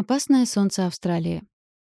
Опасное солнце Австралии.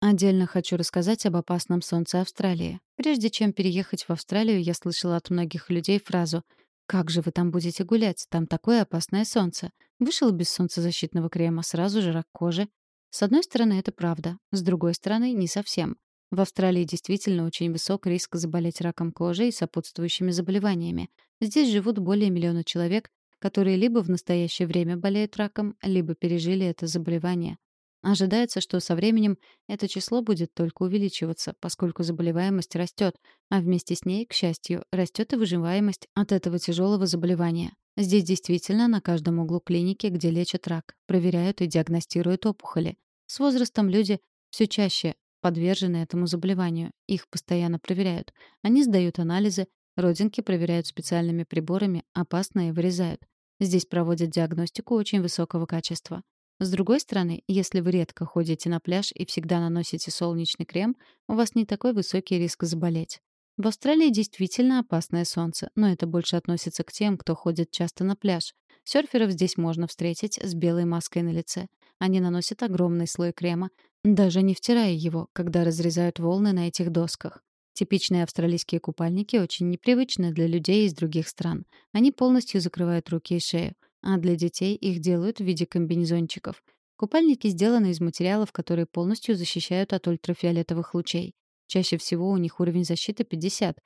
Отдельно хочу рассказать об опасном солнце Австралии. Прежде чем переехать в Австралию, я слышала от многих людей фразу «Как же вы там будете гулять? Там такое опасное солнце. Вышел без солнцезащитного крема, сразу же рак кожи». С одной стороны, это правда. С другой стороны, не совсем. В Австралии действительно очень высок риск заболеть раком кожи и сопутствующими заболеваниями. Здесь живут более миллиона человек, которые либо в настоящее время болеют раком, либо пережили это заболевание. Ожидается, что со временем это число будет только увеличиваться, поскольку заболеваемость растет, а вместе с ней, к счастью, растет и выживаемость от этого тяжелого заболевания. Здесь действительно на каждом углу клиники, где лечат рак, проверяют и диагностируют опухоли. С возрастом люди все чаще подвержены этому заболеванию. Их постоянно проверяют. Они сдают анализы, родинки проверяют специальными приборами, опасные вырезают. Здесь проводят диагностику очень высокого качества. С другой стороны, если вы редко ходите на пляж и всегда наносите солнечный крем, у вас не такой высокий риск заболеть. В Австралии действительно опасное солнце, но это больше относится к тем, кто ходит часто на пляж. Сёрферов здесь можно встретить с белой маской на лице. Они наносят огромный слой крема, даже не втирая его, когда разрезают волны на этих досках. Типичные австралийские купальники очень непривычны для людей из других стран. Они полностью закрывают руки и шею а для детей их делают в виде комбинезончиков. Купальники сделаны из материалов, которые полностью защищают от ультрафиолетовых лучей. Чаще всего у них уровень защиты 50.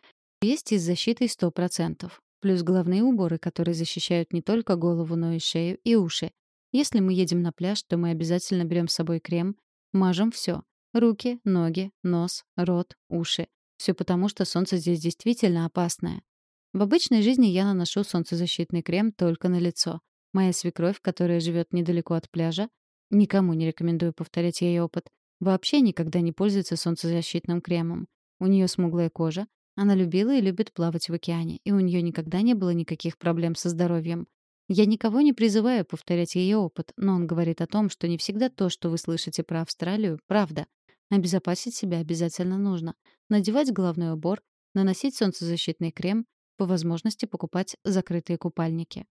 Есть и с защитой 100%. Плюс головные уборы, которые защищают не только голову, но и шею и уши. Если мы едем на пляж, то мы обязательно берем с собой крем, мажем все: Руки, ноги, нос, рот, уши. Все потому, что солнце здесь действительно опасное. В обычной жизни я наношу солнцезащитный крем только на лицо. Моя свекровь, которая живет недалеко от пляжа, никому не рекомендую повторять ее опыт, вообще никогда не пользуется солнцезащитным кремом. У нее смуглая кожа, она любила и любит плавать в океане, и у нее никогда не было никаких проблем со здоровьем. Я никого не призываю повторять ее опыт, но он говорит о том, что не всегда то, что вы слышите про Австралию, правда. Обезопасить себя обязательно нужно. Надевать головной убор, наносить солнцезащитный крем, по возможности покупать закрытые купальники.